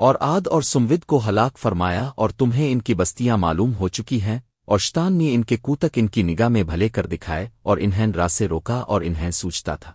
اور آد اور سمود کو ہلاک فرمایا اور تمہیں ان کی بستیاں معلوم ہو چکی ہیں، اور شتان نے ان کے کوتک ان کی نگاہ میں بھلے کر دکھائے اور انہیں راسے روکا اور انہیں سوچتا تھا۔